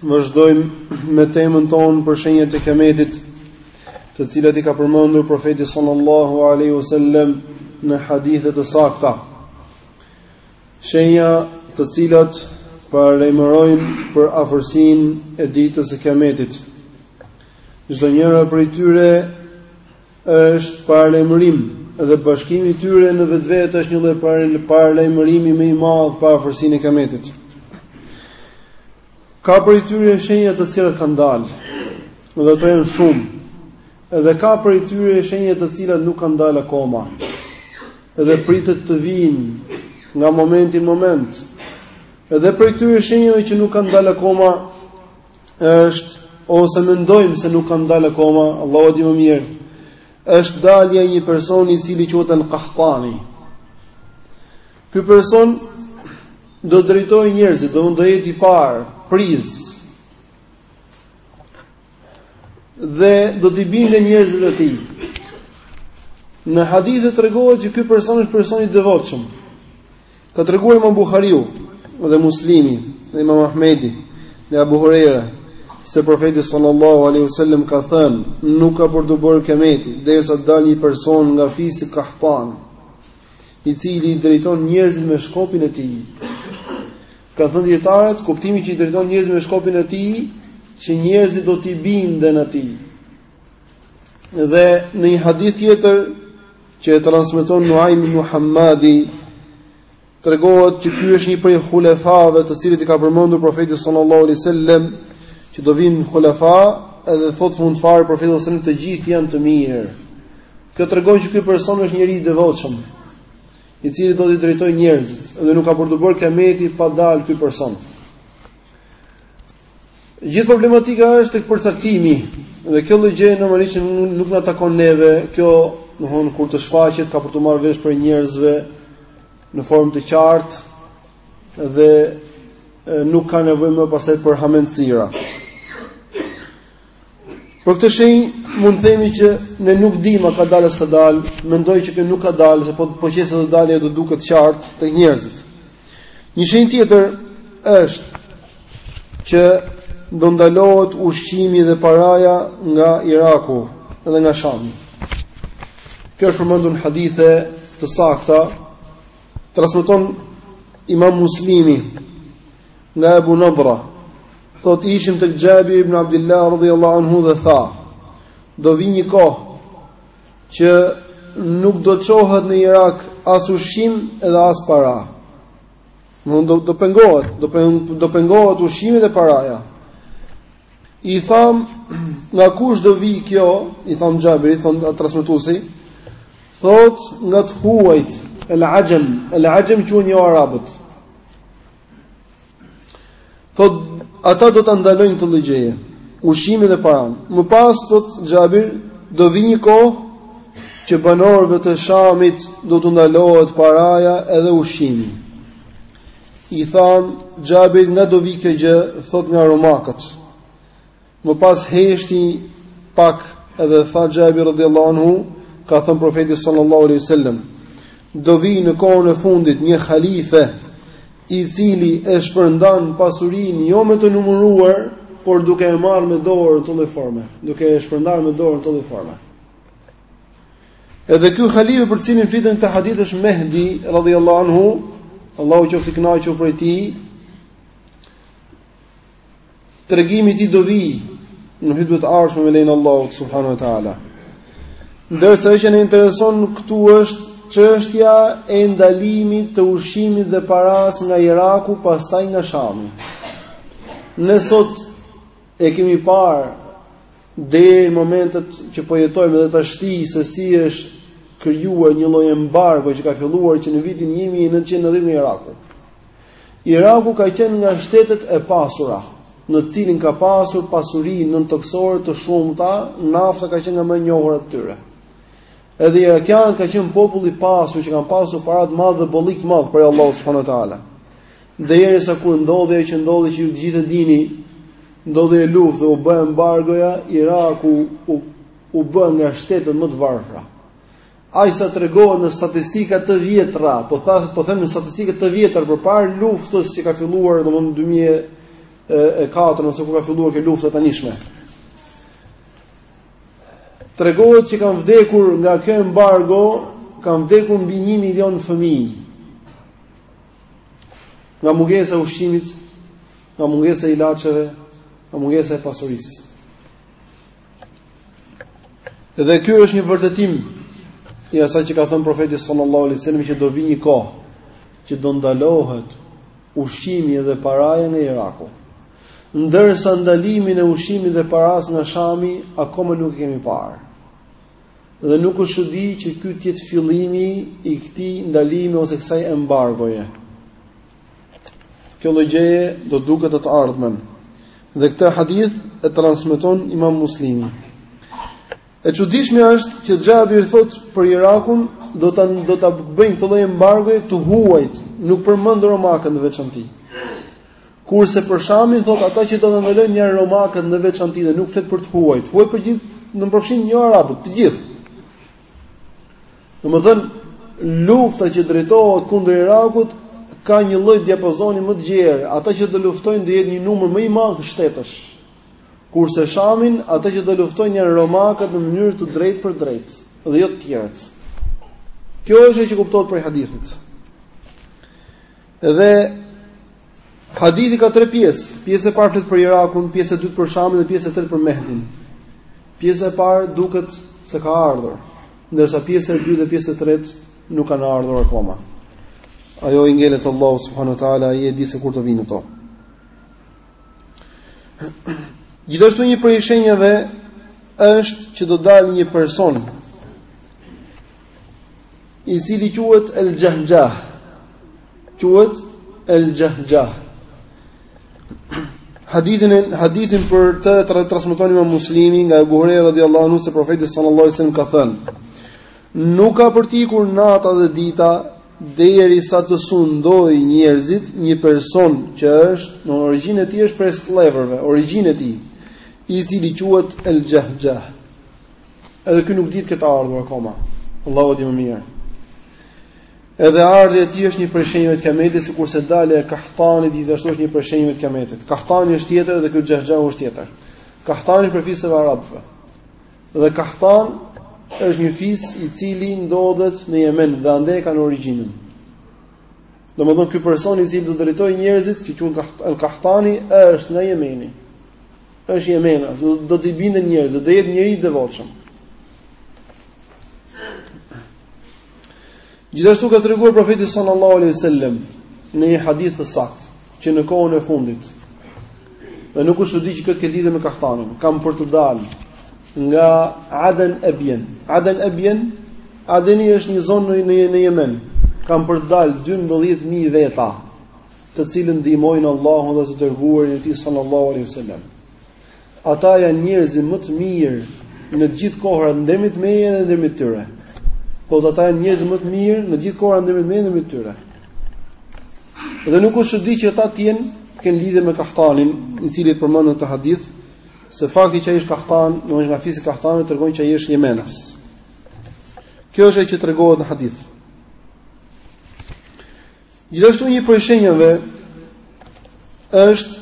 Vazhdojmë me temën tonë për shenjat e Kiametit, të cilat i ka përmendur profeti sallallahu alaihi wasallam në hadithe të sakta. Shenja të cilat paralajmërojnë për afërsinë e ditës së Kiametit. Çdo njëra prej tyre Është paralajmërim dhe bashkimi i tyre në vetvete është një lloj paralajmërimi më i madh për afërsinë e Kiametit. Ka prej tyre shenja të cilat kanë dalë dhe ato janë shumë. Edhe ka prej tyre shenja të cilat nuk kanë dalë akoma. Edhe pritet të vijnë nga momenti në moment. Edhe prej atyre shenjave që nuk kanë dalë akoma është ose mendojmë se nuk kanë dalë akoma, Allahu di më mirë. Është dalja e një personi i cili quhet Al-Qahtani. Ky person do t'i drejtojë njerëzit, domethënë do jetë i parë, prijës. Dhe do t'i binden njerëzit atij. Në hadithe tregohet që ky person është person i devotshëm. Ka treguar Imam Buhariu dhe Muslimi dhe Imam Ahmedi nga Abu Huraira se profeti sallallahu alaihi wasallam ka thënë, nuk ka për t'u bërë Kiameti derisa të dalë një person nga fisi Kahtan, i cili i drejton njerëzit me shkopin e tij. Kanë thënë dijetarët, kuptimi që i drejton njerëzit me shkopin e tij, që njerëzit do t'i binden atij. Dhe në një hadith tjetër që e transmeton Nuaim ibnu Hamadi tregohet që ky është një prej hulefave të cilët i ka përmendur profeti sallallahu alaihi wasallam që do vijnë hulefa edhe thotë në fund fare profeti sallallahu alaihi wasallam të gjithë janë të mirë. Kjo tregon që ky person është njeri i devotshëm i cili do t'i drejtojë njerëzit dhe nuk ka për t'u bërë Kiameti pa dalë ky person. Gjithë problematika është tek përcaktimi dhe kjo lloj gjëje normalisht nuk na takon neve. Kjo, domthonë kur të shfaqet ka për t'u marrë vesh prej njerëzve në formë të qartë dhe nuk ka nevojë më pastaj për hamendësira. Për këtë shenjë mund të themi që ne nuk dimë a ka dalë a s'ka dalë, mendoj që kjo nuk ka dalë, se po, po qe se del do duket qartë te njerëzit. Një shenjë tjetër është që do ndalohet ushqimi dhe paraja nga Iraku dhe nga Shami. Kjo është përmendur në hadithe të sakta. Transmeton Imam Muslimi Nga Ebu Nadhra, thotë ishim tek Xhabir ibn Abdullah radhiyallahu anhu dhe tha: Do vi një kohë që nuk do çohet në Irak as ushqim dhe as para. Do do, do pengohet, do do pengohet ushqimi dhe paraja. I tham nga kush do vi kjo, i tham Xhabir, i thon transmetuesi, thot nga të huajt, el axhem, el axhem quhen jo arabët. Thot ata do ta ndalojnë këtë lloj gjëje, ushqimin dhe paranë. Më pas thot Xhabir, do vi një kohë që banorëve të Shamit do t'u ndalohet paraja edhe ushqimi. I thanë, Xhabir, nga do vi kjo gjë, thot nga Romakët. Më pas heshti pak edhe tha Xhabir radhiyallahu anhu, ka thënë profeti sallallahu alaihi wasallam, do vi në kohën e fundit një halife i cili e shpërndan pasurinë jo me të numëruar, por duke e marrë me dorë të lloj forme, duke e shpërndar me dorë në këtë lloj forme. Edhe ky halife për cilin flitet në këtë hadith është Mehdi radhiyallahu anhu, Allahu qoftë i kënaqur prej tij. tregimi i tij do vijë në hutbet e ardhshme me lejen e Allahut subhanahu wa taala. Ndërsa ajo që na intereson këtu është çështja e ndalimit të ushqimit dhe paras nga Iraku, pastaj nga Shami. Ne sot e kemi parë deri në momentet që po jetojmë dhe tashti se si është krijuar një lloj embargo që ka filluar që në vitin 1990 nga Iraku. Iraku ka qenë nga shtetet e pasura, në të cilin ka pasur pasuri nëntokësore të shumta, nafta ka qenë nga më e njohura e tyre. Edhe irakianët kanë qenë popull i pasur që kanë pasur para të madh dhe bollëk të madh prej Allahu subhanahu wa taala. Derisa kur ndodhi ajo që ndodhi që ju të gjithë e dini, ndodhi ajo luftë dhe u bë embargoja, Iraku u u bë nga shtetet më të varfra. Aq sa tregohet në statistika të vjetra, po tha, po them në statistika të vjetra përpara luftës që ka filluar domthonë në 2004 ose kur ka filluar kjo lufta e tanishme. Tregohet që kanë vdekur nga kjo embargo, kanë vdekur mbi 1 milion fëmijë. Nga mungesa e ushqimit, nga mungesa e ilaçeve, nga mungesa e pasurisë. Dhe ky është një vërtetim i asaj që ka thënë profeti sallallahu alaihi wasallam që do vi një kohë që do ndalohet ushqimi dhe paraja nga Iraku. Ndërsa ndalimin e ushqimit dhe parasë nga Shami akoma nuk e kemi parë. Dhe nuk është çudi që ky të jetë fillimi i këtij ndalimi ose kësaj embargoje. Kjo lloj gjëje do duket në të ardhmen. Dhe këtë hadith e transmeton Imam Muslimi. E çuditshme është që Xhabir thot për Irakun do ta do ta bëjnë këtë lloj embargoje të huajt, nuk përmend romakët në veçanti. Kurse për Shamin thot ata që do të ndalojnë janë romakët në veçanti dhe nuk flet për të huajt. Huaj përgjithë përfshin jo arabët, të gjithë. Domethënë, lufta që drejtohet kundër Irakut ka një lloj diapazoni më të gjerë. Ata që do luftojnë do jetë një numër më i madh shtetësh. Kurse Shamin, ata që do luftojnë janë romakët në mënyrë të drejtëpërdrejtë dhe jo të tjerët. Kjo është që kuptohet prej hadithit. Dhe hadithi ka tre pjesë. Pjesa e parë flet për Irakun, pjesa e dytë për Shamin dhe pjesa e tretë për Mehdin. Pjesa e parë duket se ka ardhur, ndërsa pjesa e dytë dhe pjesa e tretë nuk kanë ardhur akoma. Ajo i ngelet Allahut subhanahu wa taala, ai e di se kur do vinë ato. Gjithashtu një prej shenjave është që do dalë një person i cili quhet El Xhahxhah. Quhet El Xhahxhah. Hadithin, hadithin për të e transmeton Imam Muslimi nga Ebu Hurejra radhiyallahu anhu se profeti sallallahu alaihi wasallam ka thënë: Nuk ka për të ikur nata dhe dita derisa të sundoj njerëzit një person që është në origjinë e tij është prej skllevërve, origjinë e tij, i cili quhet El Xhahxhah. Edhe ky nuk dihet të ketë ardhur akoma. Allahu di më mirë. Edhe ardhja e tij është një prej shenjave të kiametit, sikurse dalja e Kahtanit gjithashtu është një prej shenjave të kiametit. Kahtani është tjetër dhe ky Xhahxhahu është tjetër. Kahtani është prej fiseve arabe. Dhe Kahtan është një fis i cili ndodhet në Jemen dhe andej e kanë origjinën. Domethënë, ky person i cili do drejtoj njerëzit që quhet El-Kahtani është nga Jemeni. është jemenas, do, do t'i binden njerëzit, do të jetë njeri i devotshëm. Gjithashtu ka treguar profeti sallallahu alaihi wasallam në një hadith të saktë që në kohën e fundit. Dhe nuk është çudi që kjo të ketë lidhje me Kahtanin. Kanë për të dalë nga Aden Ebien. Aden Ebien, Adeni është një zonë në në Jemen. Kanë për të dalë 12000 veta të cilët ndihmojnë Allahun dhe të dërguarin e tij sallallahu alaihi wasallam. Ata janë njerëzit më të mirë në të gjithë kohrat ndërmjet meje dhe ndërmjet tyre. Po ata janë njerëzit më të mirë në të gjithë kohrat ndërmjet meje dhe ndërmjet tyre. Dhe nuk është çudi që ata të jenë të kenë lidhje me Kahtanin, i cili përmendet në hadith, se fakti që ai është Kahtan, domethënë nga fisi Kahtanit tregon që ai është jemenas. Kjo është ajo që tregohet në hadith. Gjithashtu një prej shenjave është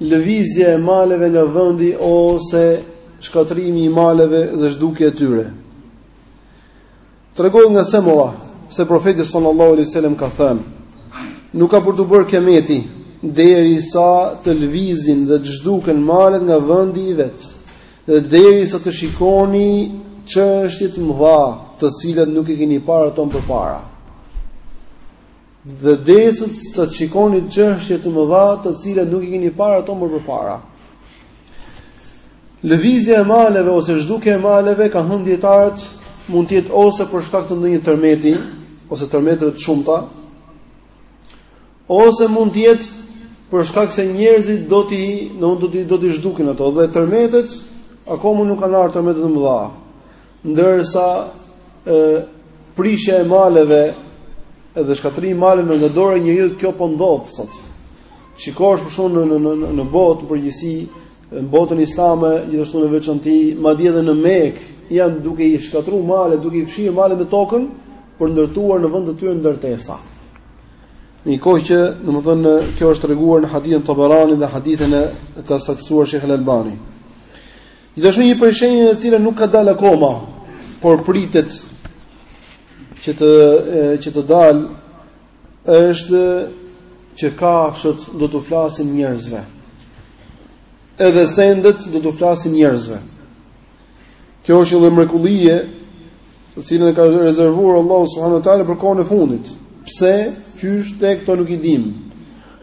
lëvizja e maleve nga vendi ose shkatërrimi i maleve dhe zhdukja e tyre. Tregohet nga Semura se profeti sallallahu alaihi wasallam ka thënë: Nuk ka për t'u bërë kiameti derisa të lëvizin dhe të zhduken malet nga vendi i vet. Dhe derisa të shikoni çështje të mëdha, të cilat nuk i keni parë ato më përpara. Dhe derisa të shikoni çështje të mëdha, të cilat nuk i keni parë ato më përpara. Lëvizja e maleve ose zhdukja e maleve kanë thënë dijetarët mund të jetë ose për shkak të ndonjë tërmeti ose tërmeteve të shumta, Ose mund të jetë për shkak se njerëzit do t'i do t'i do t'i zhdukin ato dhe tërmetet akoma nuk kanë ardhur tërmetet e mëdha. Ndërsa ë prishja e maleve edhe shkatërrimi i maleve nga dora e njeriu kjo po ndodh sot. Shikosh për shembull në në në në botë në përgjithësi në botën islame gjithashtu në veçanti madje edhe në Mekë janë duke i shkatërruar male, duke i fshirë male me tokën për të ndërtuar në vend të tyre ndërtesa. Në një kohë që, domethënë, kjo është tregon hadithin Tabarani dhe hadithin e ka saktësuar Shejh Albani. Gjithashtu një prej shenjave e cila nuk ka dalë akoma, por pritet që të që të dalë është që kafshët do t'u flasin njerëzve. Edhe sendet do t'u flasin njerëzve. Kjo është një lloj mrekullie, të cilën e ka rezervuar Allahu subhanahu wa taala për kohën e fundit. Pse? Qysh, tek, këto nuk i dimë.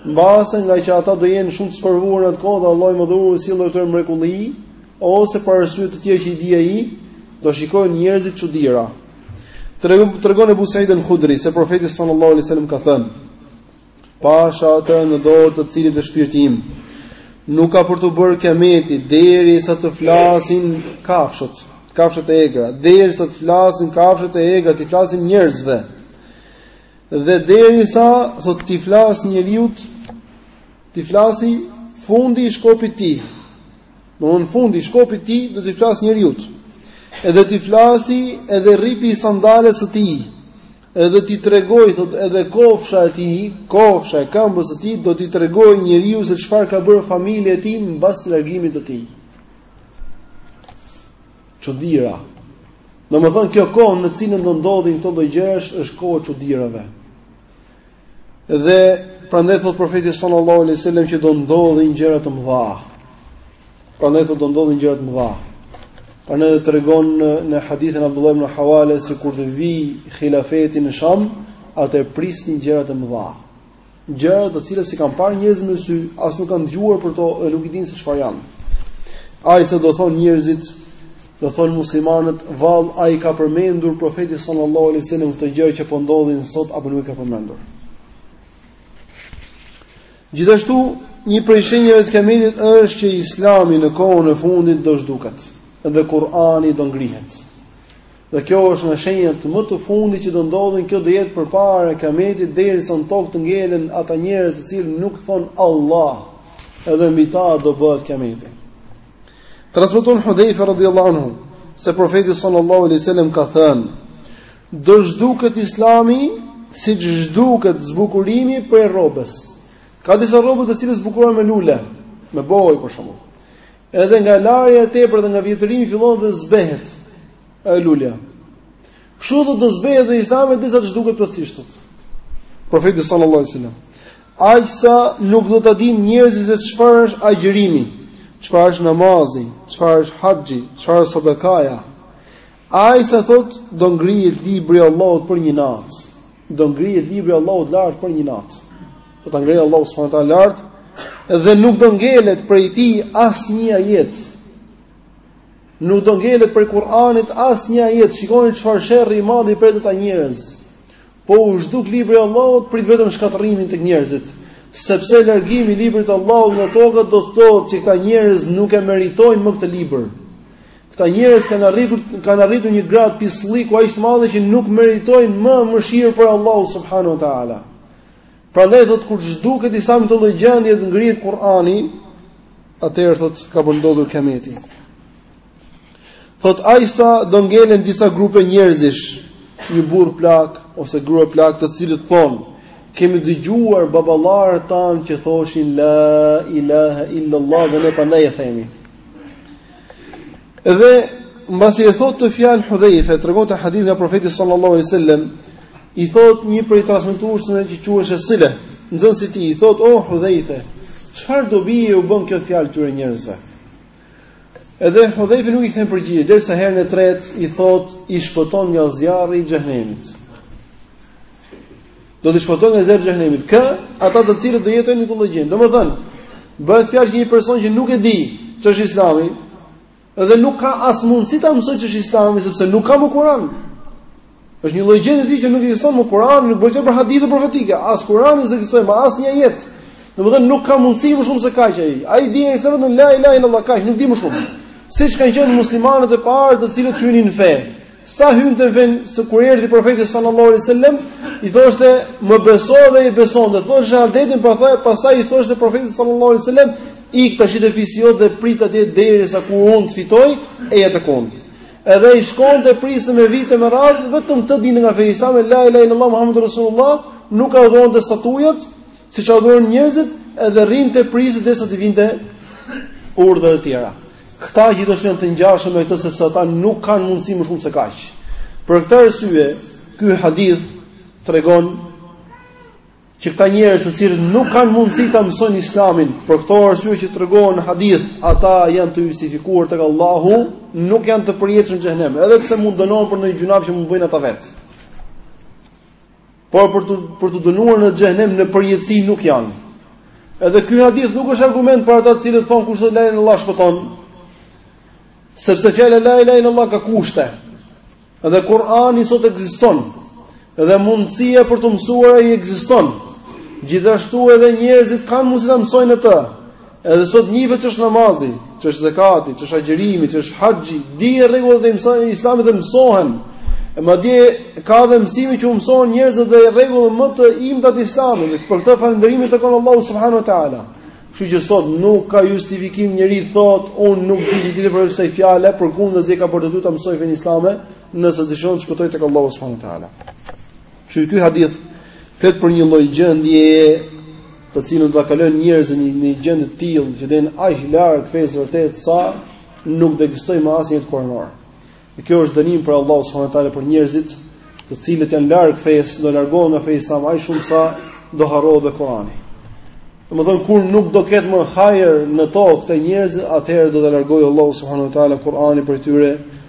Mbase ngaqë ata do jenë shumë të sprovuar në atë kohë dhe Allahu ua dhuron si lloj mrekullie ose për arsye të tjera që i di ai, do shikojnë njerëzit çudira. Tregon Abu Sa'id al-Khudri se profeti sallallahu alaihi wasallam ka thënë: Pasha atë në dorë të cilit është shpirti im. Nuk ka për t'u bërë kiameti, derisa të flasin kafshët, kafshët e egra, derisa të flasin kafshët e egra, t'i flasin njerëzve, dhe derisa thotë, t'i flasë njeriut, t'i flasë fundi i shkopit të tij, domethënë fundi i shkopit të tij, do t'i flasë njeriut, edhe t'i flasë edhe rripi i sandales së tij, Edhe t'i tregojë thotë edhe kofsha e tij, kofsha e këmbës së tij do t'i tregojë njeriut se çfarë ka bërë familja e tij mbas largimit të tij. Çudira. Domethënë kjo kohë në cilën do ndodhin këto lloj gjërash është koha e çudirave. Dhe prandaj thot profeti sallallahu alejhi ue sellem që do ndodhin gjëra të mëdha. Prandaj thot do ndodhin gjëra të mëdha. Prandaj dhe tregon në, në hadithin Abdullah ibn Hawale se kur të vi hilafeti në Sham, atëherë prisni gjëra të mëdha. Gjëra të cilat s'i kanë parë njerëzit me sy, as nuk kanë dëgjuar për to, e nuk i dinë se çfarë janë. Aq sa do thon njerëzit Do thonë muslimanët, vallë a i ka përmendur profeti sallallahu alaihi wasallam këto gjëra që po ndodhin sot apo nuk i ka përmendur. Gjithashtu, një prej shenjave të kijametit është që Islami në kohën e fundit do zhduket dhe Kur'ani do ngrihet. Dhe kjo është nga shenjat më të fundit që do ndodhin, kjo do jetë përpara kijametit derisa në tokë të ngelen ata njerëz të cilët nuk thon Allah, edhe mbi ta do bëhet kijameti. Transmeton Hudhaifa radhiyallahu anhu se profeti sallallahu alaihi wasallam ka thënë: "Do zhduket Islami siç zhduket zbukurimi prej rrobës." Ka disa rrobe të cilat zbukurohen me lule, me boj për shembull. Edhe nga larja e tepër dhe nga vjetërimi fillon dhe zbehet lulja. Kështu do të zbehet dhe Islami derisa të zhduket plotësisht, thot profeti sallallahu alajhi wasallam. Aq sa nuk do ta dinë njerëzit se çfarë është agjërimi, çfarë është namazi, çfarë është haxhi, çfarë është sadakaja. Aq sa thot do ngrihet libri i Allahut për një natë. Do ngrihet libri i Allahut lart për një natë. Do ta ngrejë Allahu subhanahu wa taala lart dhe nuk do ngelet prej tij asnjë ajet Nuk do ngelet prej Kur'anit asnjë ajet. Shikoni çfarë sherri i madh i pret ata njerëz. Po u zhduk libri i Allahut, prit vetëm shkatërrimin tek njerëzit. Sepse largimi i librit të Allahut nga toka do të thotë që këta njerëz nuk e meritojnë më këtë libër. Këta njerëz kanë arritur kanë arritur një grad pislliku aq të madh që nuk meritojnë më mëshirë prej Allahut subhanahu wa taala. Prandaj thot kur zhduket Islami në atë lloj gjendje dhe ngrihet Kur'ani, atëherë thot ka për ndodhur kijameti. Thot aq sa do ngelen disa grupe njerëzish, një burr plak ose grua plakë të cilët thon, kemi dëgjuar baballarët tanë që thoshin la ilaha illa allah dhe ne prandaj e themi. Dhe mbasi e thotë këtë fjalë Hudhaife, tregon këtë hadith nga profeti sallallahu alaihi wasallam, i thotë një prej transmetuesve që quheshe Sile, nxënësi i tij, i thotë o Hudhaife, çfarë dobie u bën kjo fjalë këtyre njerëzve? Edhe Hudhaife nuk i kthen përgjigje, derisa herën e tretë i thotë i shpëton nga zjarri i xhehenemit. Do të shpëtojë nga zjarri i xhenemit. Kë? Ata të cilët do jetojnë në atë lloj gjendje. Domethënë, bëhet fjalë që një person që nuk e di ç'është Islami dhe nuk ka as mundësi ta mësojë ç'është Islami sepse nuk ka më Kur'an. Është një lloj gjendjeje që nuk ekziston më Kur'an, nuk bëhet për hadithe profetike, as Kur'ani nuk ekziston më asnjë ajet. Domethënë nuk ka mundësi më shumë se kaq ai. Ai di vetëm la ilaha illallah kaq, nuk di më shumë. Siç kanë qenë muslimanët e parë, të cilët hynin në fe. Sa hynte në fe, si kur erdhi profeti sallallahu alaihi wasallam i thoshte më beso dhe i besonte. Thoshte shahadetin pastaj pastaj i thoshte profeti sallallahu alaihi wasallam ik tash te fisi jot dhe prit atje derisa ku un të fitoj, eja te unë. Edhe i shkonte priste me vite me radh vetëm këtë dinte nga feja islame la ilaha illallah muhammedur rasulullah nuk adhuronte statujat siç adhuronin njerëzit edhe rrinte priste derisa t'i vinte urdhra të tjera. Këta gjithashtu janë të ngjashëm me këtë sepse ata nuk kanë mundësi më shumë se kaq. Për këtë arsye, ky hadith tregon që këta njerëz të cilët nuk kanë mundësi ta mësojnë Islamin, për këto arsye që tregohen në hadith, ata janë të justifikuar tek Allahu, nuk janë të përjetshëm në xhenem, edhe pse mund dënohen për ndonjë gjynah që mund bëjnë ata vetë. Por për t'u për t'u dënuar në xhenem në përjetësi nuk janë. Edhe ky hadith nuk është argument për ata të cilët thonë kush thotë la ilaha illallah shpëton. Sepse fjala la ilaha illallah ka kushte. Edhe Kur'ani sot ekziston. Edhe mundësia për t'u mësuar ai ekziston. Gjithashtu edhe njerëzit kanë mundësi ta mësojnë atë. Edhe sot njihet ç'është namazi, ç'është zekati, ç'është agjërimi, ç'është haxhi, dihen rregullat e islamit dhe mësohen. E madje ka dhe mësime që u mësohen njerëzve dhe rregullat më të imëta të islamit. Dhe për këtë falënderimi i takon Allahut subhanu wa ta'ala. Kështu që sot nuk ka justifikim njeri të thotë, unë nuk di gjë tjetër përveç kësaj fjale, përkundrazi e ka për detyrë ta mësojë fenë islame, nëse dëshiron të shpëtojë tek Allahu subhanu wa ta'ala. Kështu që ky hadith flet për një lloj gjendjeje të cilën do ta kalojnë njerëzit në një gjendje të tillë që do jenë aq larg fesë së vërtetë sa nuk do ekzistojë më asnjë ajet kuranor. Dhe kjo është dënim prej Allahut subhanahu wa taala për njerëzit të cilët janë larg fesë, do largohen nga feja aq shumë sa do harrohet dhe Kurani. Domethën kur nuk do ketë më hajër në tokë te njerëzit, atëherë do ta largojë Allahu subhanahu wa taala Kuranin prej tyre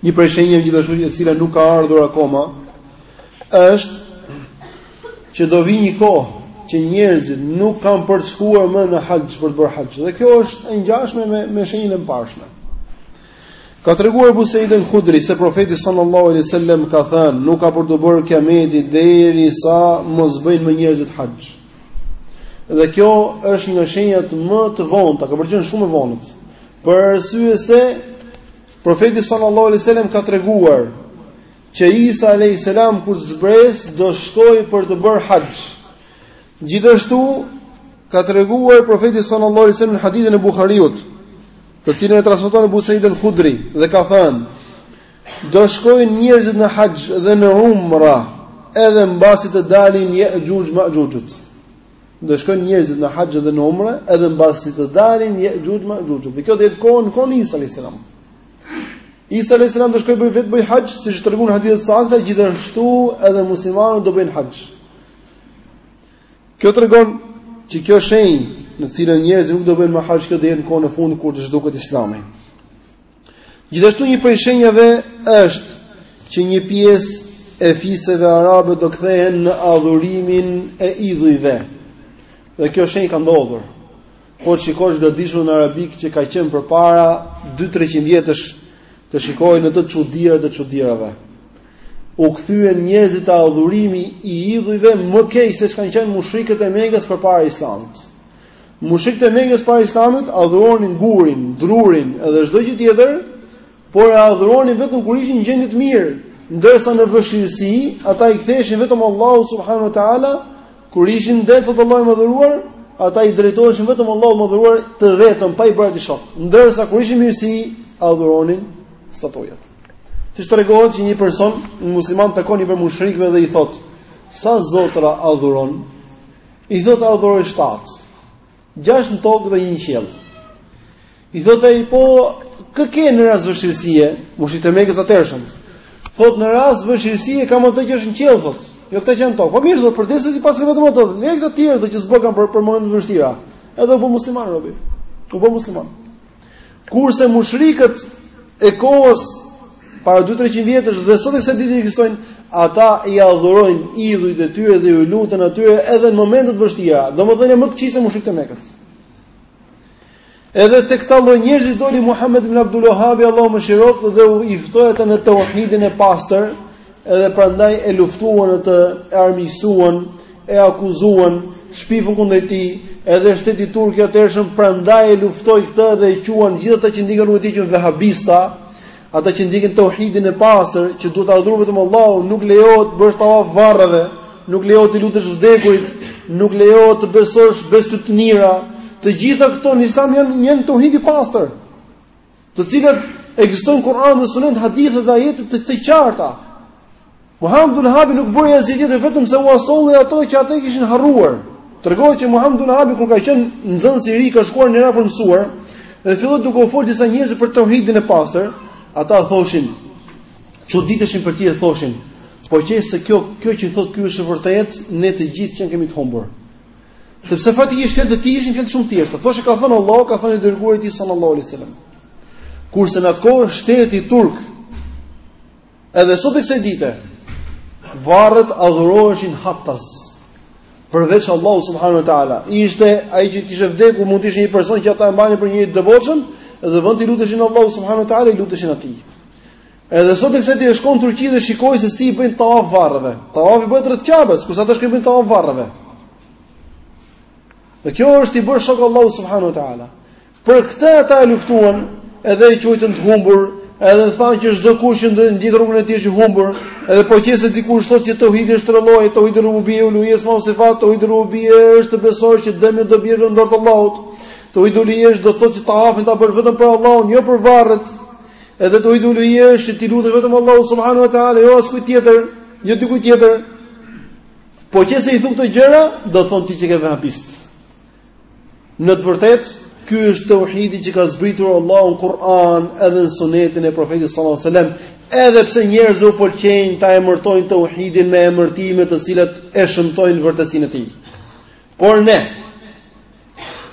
Një prej shenjave gjithashtu e cila nuk ka ardhur akoma është që do vijë një kohë që njerëzit nuk kanë për të shkuar më në haxh për të bërë haxh. Dhe kjo është e ngjashme me me shenjën e mëparshme. Ka treguar Abu Sa'id al-Khudri se profeti sallallahu alaihi wasallam ka thënë, nuk ka për t'u bërë kiameti derisa mos bëjnë më njerëzit haxh. Dhe kjo është nga shenjat më të vona, ka për të qenë shumë e vonët. Për arsye se profeti sallallahu alaihi wasallam ka treguar që Isa alaihi salam kur të zbresë do shkojë për të bërë haxh. Gjithashtu ka treguar profeti sallallahu alaihi wasallam në hadithin e Buhariut, të cilin e transmeton Abu Sa'id al-Khudri dhe ka thënë: Do shkojnë njerëzit në haxh dhe në umra, edhe mbasi të dalin Ya'juj Ma'jujut. do shkojnë njerëzit në haxh dhe në umre, edhe mbasi të dalin Jexhuxh Mexhuxhët. Dhe kjo do jetë kohën, në kohën Isa alayhis salam. Isa alayhis salam do shkojë vetë të bëjë haxh, siç tregojnë hadithet e sakta, gjithashtu edhe muslimanët do bëjnë haxh. Kjo tregon që kjo shenjë në të cilën njerëzit nuk do bëjnë më haxh, kjo do jetë në kohën e fundit kur të zhduket Islami. Gjithashtu një prej shenjave është që një pjesë e fiseve arabe do kthehen në adhurimin e idhujve. Dhe kjo shenjë ka ndodhur. Po të shikosh gadishullin arabik që ka qenë përpara 2-300 vjetësh të shikoje në të çudira të çudirave. U kthyen njerëzit te adhurimi i idhujve më keq se ç'kanë qenë mushrikët e Mekës përpara Islamit. Mushrikët e Mekës para Islamit adhuronin gurin, drurin dhe çdo gjë tjetër, por e adhuronin vetëm kur ishin në gjendje të mirë, ndërsa në vështirësi ata i ktheheshin vetëm Allahut subhanahu wa taala, kur ishin në det Allahu i madhëruar, ata i drejtoheshin vetëm Allahut të madhëruar të vetëm pa i bërë Atij shok. Ndërsa kur ishin në mirësi, adhuronin statujat. Siç tregohet që një person, një musliman takon një prej mushrikëve dhe i thotë: "Sa zotra adhuron?" I thotë ai adhuroj shtatë. Gjashtë në tokë dhe një në qiell. I thotë ai po kë ke në rast vështirësie, mushrikët e Mekës atëhershëm. Thotë në rast vështirësie kam atë që është në qiell thotë. Jo këta që janë në tokë. Po mirë thotë, përderisa e paske vetëm atë. Lëri këta të tjerët që s'bëkan për për momentet e vështira. Edhe u bë musliman robi. U bë musliman. Kurse mushrikët e kohës para 2-300 vjetësh dhe sot e kësaj ditë ekzistojnë, ata i adhurojnë idhujt e tyre dhe iu luten atyre edhe në momente të vështira. Domethënë më të këqij se mushrikët e Mekës. Edhe tek këta lloj njerëz doli Muhammed ibn Abdul Wahhab, Allahu e mëshiroftë dhe i ftoi ata në tauhidin e pastër, Edhe prandaj e luftuan atë, e armiqësuan, e akuzuan, shpifën kundra tij, edhe shteti turk i atëhershëm prandaj e luftoi këtë dhe i quan gjithë ata që ndiqnin rrugën e tij që janë vehabista, ata që ndiqnin tauhidin e pastër, që duhet ta adhurojë vetëm Allahun, nuk lejohet të bësh tawaf varreve, nuk lejohet t'i lutesh të vdekurit, nuk lejohet të besosh bestytnira. Të gjitha këto në Islam janë tauhid i pastër. të cilat ekzistojnë në Kur'an dhe Sunet hadithe dhe ajete të të qarta. Muhamed Abdul Vehabi nuk bëri asgjë tjetër vetëm se ua solli ato që ata i kishin harruar. Tregohet që Muhamed Abdul Vehabi kur ka qenë nxënës i ri ka shkuar në Irak për të mësuar dhe filloi duke u fol disa njerëzve për tauhidin e pastër, ata thoshin çuditëshin për të e thoshin, po qe se kjo kjo që thotë ky është e vërtetë, ne të gjithë qenkemi të humbur. Sepse faktet e tij ishin shumë të thjeshta. Thoshte ka thënë Allahu, ka thënë i dërguari i tij sallallahu alaihi wasallam. Kurse në atë kohë, shteti turk, edhe sot e kësaj dite, varret adhuroheshin haptas, përveç Allahut subhanahu wa taala. Ishte, ai që kishte vdekur, mund të ishte një person që ata e mbanin për njeri të devotshëm, edhe në vend t'i luteshin Allahut subhanahu wa taala, i luteshin atij. Edhe sot e kësaj dite shko në Turqi dhe shikoji se si i bëjnë tavaf varreve. Tavafi bëhet rreth Ka'bes, kurse ata shkojnë bëjnë tavaf varreve. Dhe kjo është t'i bësh shok Allahut subhanahu wa taala. Për këtë ata e luftuan, edhe e quajtën të humbur, edhe thanë që çdo kush që ndjek rrugën e tij është i humbur, edhe po qe se dikush thotë që tauhidi është tre lloje, tauhidi rububije, uluhije, esma sifat, tauhidi rububije është të besosh që dëmi, dobia është në dorë të Allahut. Tauhidi uluhije është do të thotë që tavafin ta bësh vetëm për Allahun, jo për varret. Edhe tauhidi uluhije është t'i lutesh vetëm Allahut subhanahu wa taala, jo askujt tjetër, jo dikujt tjetër. Po qe se i thua këto gjëra, do thonë ti qenke vehabist. Në të vërtetë, ky është tauhidi që ka zbritur Allahu në Kur'an edhe në sunetin e profetit sallallahu alaihi wasallam, edhe pse njerëzve u pëlqejnë ta emërtojnë tauhidin me emërtime të cilat e shëmtojnë vërtetësinë e tij. Por ne,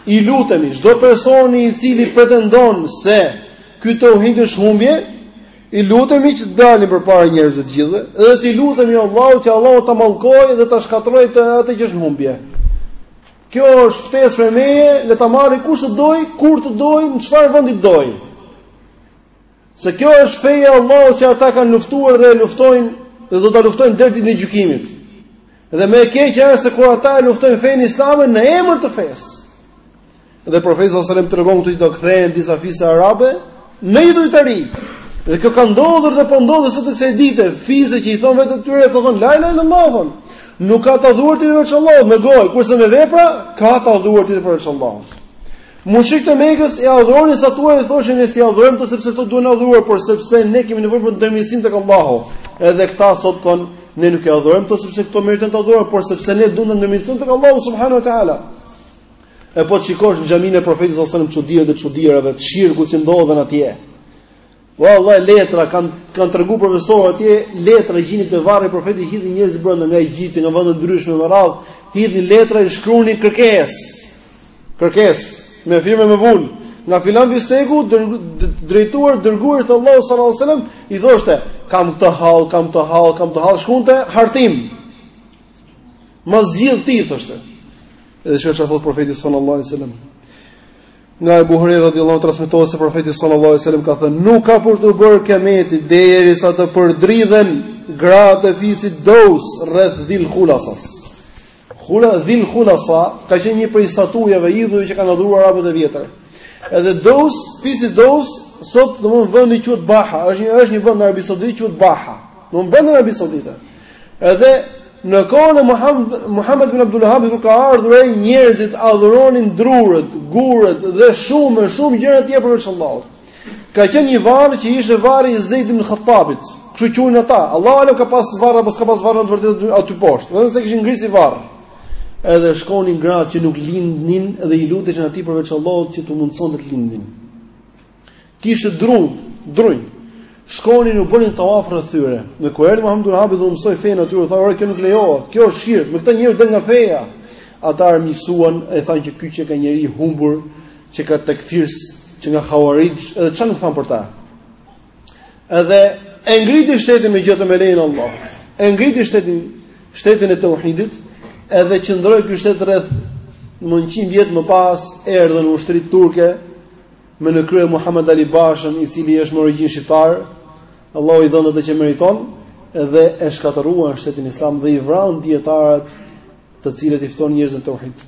i lutemi çdo personi i cili pretendon se ky tauhid është humbje, i lutemi që të dalim përpara njerëzve të gjithëve dhe t'i lutemi Allahut që Allahu ta mallkojë dhe ta shkatërrojë atë që është në humbje. Kjo është ftesë prej meje, le ta marrë kush të dojë, kur të dojë, në çfarë vendi të dojë. Se kjo është feja e Allahut që ata kanë luftuar dhe e luftojnë dhe do ta luftojnë deri ditën e gjykimit. Dhe më e keqja është se kur ata e luftojnë fenë islame në emër të fesë. Dhe profeti sallallahu alajhi wasallam tregon këtu që do kthehen disa fise arabe në idhujtari. Dhe kjo ka ndodhur dhe po ndodh sot e kësaj dite, fise që i thonë vetes tyre po thonë la ilaha illallah. Nuk ka të adhuruar tjetër përveç Allahut me gojë, kurse me vepra ka të adhuruar tjetër përveç Allahut. Mushrikët e Mekës i adhuronin statujat e thoshin ne s'i adhurojmë këto sepse këto duhen adhuruar, por sepse ne kemi nevojë për ndërmjetësim tek Allahu. Edhe këta sot thonë ne nuk i adhurojmë këto sepse këto meritojnë të adhurohen, por sepse ne duam të ndërmjetësojnë tek Allahu subhanahu wa taala. E po të shikosh në xhaminë e Profetit sallallahu alajhi wasallam çudira dhe çudira të shirkut që ndodhin atje. Vallahi letra kanë kanë tregu profesorë atje, letra gjenin te varri i profetit hidhnin njerëzit brenda nga Egjipti, nga vende të ndryshme me radhë, hidhnin letra i shkruanin kërkesë. Kërkesë me firmë me vulë. Nga filan fisteku drejtuar të dërguarit të Allahut sallallahu alaihi wasallam i thoshte, kam këtë hall, kam këtë hall, kam këtë hall, shkruante hartim. Ma zgjidh ti thoshte. Edhe çka çfarë thotë profeti sallallahu alaihi wasallam. Nga Ebu Hurajra radhiyallahu anhu transmetohet se profeti sallallahu alaihi wasallam ka thënë: "Nuk ka për t'u bërë kiameti derisa të përdridhen gratë e fisit Daus rreth Dhil Khulasas." Khula Dhil Khulasa ka qenë një prej statujave idhujve që kanë adhuruar arabët e vjetër. Edhe Daus, fisi Daus, sot domthonë vendi quhet Baha, është një është një vend në Arabinë Saudite quhet Baha. Domthonë vend në Arabinë Saudite. Edhe në kohën e Muhammed Muhammed ibn Abdul Wahhab kur ka ardhur ai njerëzit adhuronin drurët, gurët dhe shumë e shumë gjëra të tjera përveç Allahut. Ka qenë një varr që ishte varri i Zeid ibn Khattabit. Kështu e quanin ata. Allahu alem ka pas varr apo s'ka pas varr në të vërtetë aty poshtë. Vetëm se kishin ngrit si varr. Edhe shkonin gratë që nuk lindnin dhe i luteshin atij përveç Allahut që t'u mundsonte të lindnin. Kishte dru, drunj. Shkonin u bënin tawaf rreth tyre. Dhe kur erdhi Muhammed ibn Abdul Wahhabi dhe u mësoi fenë aty, u tha, "Ore, kjo nuk lejohet. Kjo është shirk. Me këtë njeriu del nga feja." Ata e armiqsuan, i thanë që ky qenka njeri i humbur, qenka tekfirs, qenka Khawarij, edhe ça nuk thanë për ta. Edhe e ngriti shtetin megjithatë me lejen e Allahut. E ngriti shtetin, shtetin e tauhidit, edhe qëndroi ky shtet rreth 100 vjet më pas erdhën ushtritë turke me në krye Muhamed Ali Pashën, i cili është me origjinë shqiptar, Allahu i dhëntë atë që meriton dhe e shkatërruan shtetin islam dhe i vranë dijetarët të cilët i ftonin njerëzit në tauhid.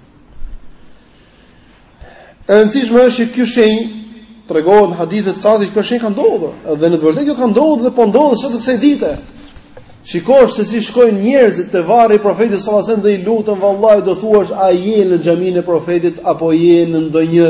E rëndësishme është që ky shenjë tregohet në hadithe të sakta që ky shenjë ka ndodhur, dhe në të vërtetë kjo ka ndodhur dhe po ndodh sot e kësaj dite. Shiko se si shkojnë njerëzit te varri i profetit sallallahu alajhi wasallam dhe i luten vallahi do thuash a je në xhaminë e profetit apo je në ndonjë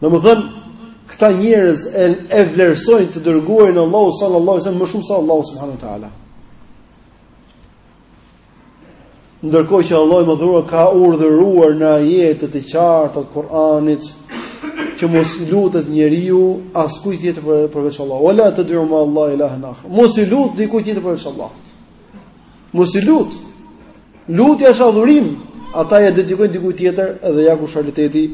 Domethënë, këta njerëz e, e vlerësojnë të dërguarin e Allahut sallallahu alaihi wasallam më shumë sa Allahun subhanahu wa taala. Ndërkohë që Allahu urdhëroi ka urdhëruar në ajete të qarta të Kuranit që mos lutet njeriu askujt tjetër përveç Allahut. Wala tad'u ma Allahi ilahan akhar. Mos iu lut dikujt tjetër përveç Allahut. Mos i lut. Lutja është adhurim. Ata ja dedikojnë dikujt tjetër dhe ja ky është realiteti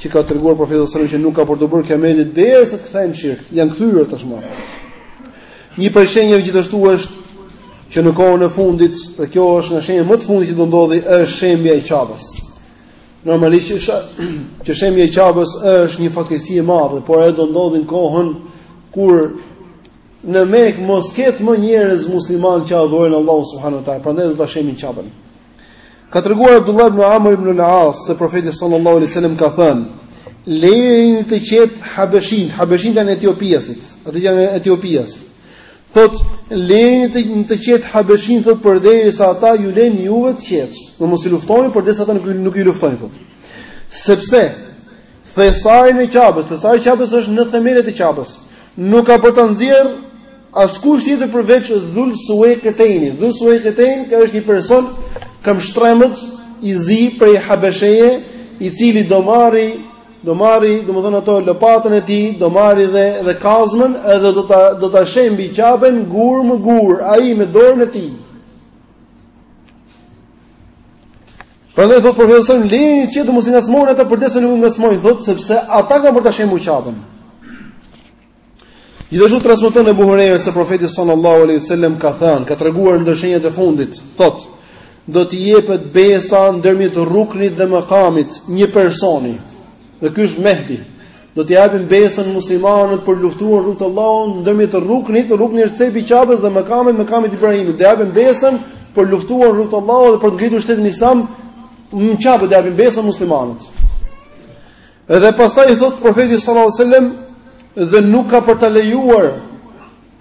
që ka treguar profeti sallallahu alajhi wasallam që nuk ka për t'u bërë kiameti derisa të kthehen në shirk. Jan kthyer tashmë. Një prej shenjave gjithashtu është që në kohën e fundit, dhe kjo është nga shenjat më të fundit që do ndodhi, është shembja e Qabes. Normalisht që, që shembja e Qabes është një fatkeqësi e madhe, por ajo do ndodhi në kohën kur Në Mekë mos ketë më njerëz muslimanë që adhurojnë Allahun subhanuhu teala, prandaj do ta shembin Qaben. Ka treguar Abdullah ibn Amr ibn al-As se profeti sallallahu alaihi wasallam ka thënë: "Lërini të qetë habeshët, habeshët janë etiopiasit, ata janë etiopiasit." Thot, lërini të të qetë habeshët thot përderisa ata ju lënë juve të qetë. Dhe mos i luftoni përderisa ata nuk nuk ju luftojnë thot. Sepse thesarin e Qabes, thesari i Qabes është në themelet e Qabes. Nuk ka për ta nxjerrë askush tjetër përveç Dhul Suwayqatain. Dhul Suwayqatain ka është një person këmbështrembër i zi prej Habesheje, i cili do marri do marri, domethënë ato, lopatën e tij, do marri dhe, dhe kazmën, edhe do ta, do ta shembi Qaben gur më gur, ai me dorën e tij. Prandaj thotë profeti sallallahu alajhi wasallam, lërini të qetë, mos i ngacmoni ata përderisa nuk ju ngacmojnë, thotë sepse ata kanë për ta shembur Qaben. Gjithashtu transmeton Abu Huraira se profeti sallallahu alajhi wasallam ka thënë, ka treguar ndër shenjat e fundit, thotë do t'i jepet besa ndërmjet rruknit dhe mekamit një personi. Dhe ky është Mehdi. Do t'i japin besën muslimanët për të luftuar në rrugë të Allahut ndërmjet rruknit, rrukni është cepi i Qabes dhe mekamit, mekamit të Ibrahimit. Do i japin besën për të luftuar në rrugë të Allahut dhe për të ngritur shtetin Islam në Qabe do japin besën muslimanët. Edhe pastaj thot profeti sallallahu alajhi wasallam dhe nuk ka për ta lejuar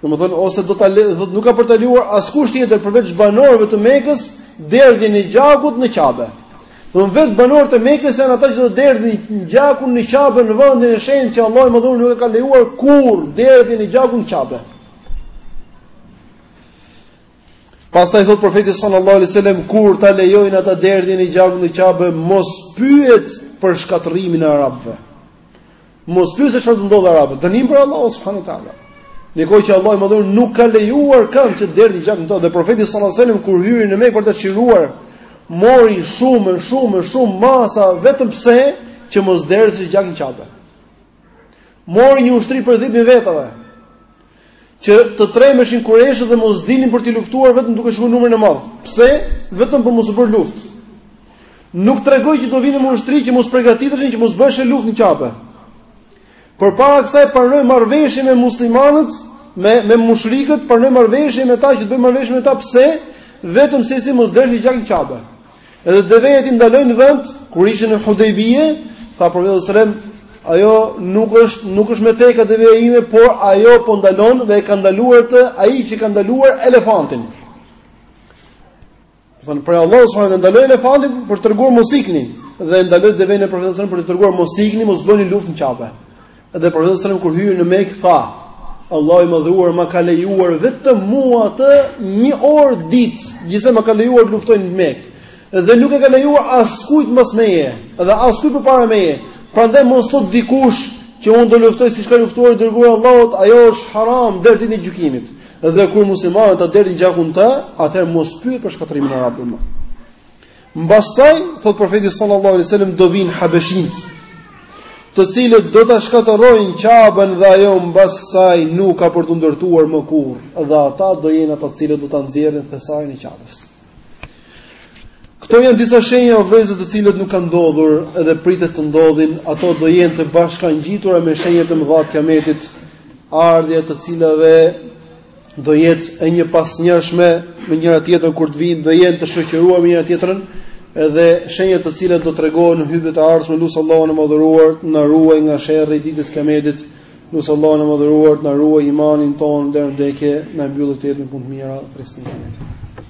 Domethënë ose do ta do nuk ka për ta lejuar askush tjetër përveç banorëve të Mekës derdhjen e gjakut në Qabe. Do të vetë banorët e Mekës janë ata që do derdhin gjakun në Qabe në vendin e shenjtë që Allahu i madhëruar nuk e ka lejuar kurrë derdhjen e gjakut në Qabe. Pastaj thot profeti sallallahu alaihi wasallam kur ta lejojnë ata derdhjen e gjakut në Qabe mos pyet për shkatërrimin e arabëve. Mos pyet se çfarë do t'u ndodhë arabëve. Dënim prej Allahut subhanahu wa taala. Në kohë që Allahu i madhëruar nuk ka lejuar kënd që të derdhi gjak në të dhe profeti sallallahu alajhi wasallam kur hyri në Mekë për ta çliruar mori shumë shumë shumë masa vetëm pse që mos derdhet gjak në Qabe. Mori një ushtri prej 10000 vetave. Që të trembeshin kurejshët dhe mos dilnin për të luftuar vetëm duke shikuar numrin e madh. Pse? Vetëm për mos u bërë luftë. Nuk tregoi që do vinin me ushtri që mos përgatiteshin që mos bëheshin luftë në Qabe. Përpara kësaj pranoi marrëveshje me muslimanët, me me mushrikët, pranoi marrëveshje me ta që të bëjë marrëveshje me ta pse? Vetëm sesi mos derdhin gjak në Qabe. Edhe deveja t'i ndaloi në vend kur ishin në Hudejbije, tha profeti sallallahu alajhi wasallam, ajo nuk është nuk është me teka deveja ime, por ajo po ndalon dhe e ka ndaluar të ai që ka ndaluar elefantin. Thonë pra Allahu subhanahu wa taala e ndaloi elefantin për të treguar mos ikni dhe ndaloi devenë e profetit sallallahu alajhi wasallam për t'u treguar mos ikni, mos bëni luftë në Qabe. Dhe profeti sallallahu kur hyri në Mekë tha, Allahu i madhëruar ma ka lejuar vetëm mua atë një orë ditë, gjithsej ma ka lejuar të luftoj në Mekë. Dhe nuk e ka lejuar askujt mbas meje, dhe askujt përpara meje. Prandaj mos thotë dikush që unë do luftoj siç ka luftuar i dërguari Allahut, ajo është haram deri ditën e gjykimit. Dhe kur muslimanët ta derdhin gjakun aty, atëherë mos pyet për shkatërrimin e arabëve. Mbas saj, thotë profeti sallallahu alaihi wasallam, do vijnë habeshitë, të cilët do ta shkatërrojnë Qabën dhe ajo mbas saj nuk ka për t'u ndërtuar më kurrë, dhe ata do jenë ata të cilët do ta nxjerrin thesarin e Qabës. Këto janë disa shenja o vëllezër të cilat nuk kanë ndodhur dhe pritet të ndodhin, ato do jenë të bashkangjitura me shenjat e mëdha të Kiametit, ardhja e të cilave do jetë e njëpasnjëshme me njëra-tjetrën kur të vijnë do jenë të shoqëruara me njëra-tjetrën dhe shenjat të cilat do tregohen në hytbet e ardhshme lus Allahun e madhëruar të na ruajë nga sherri i ditës kiametit lus Allahun e madhëruar të na ruajë imanin tonë deri në vdekje të na e mbyllë këtë jetë me punë të mira të resnikimit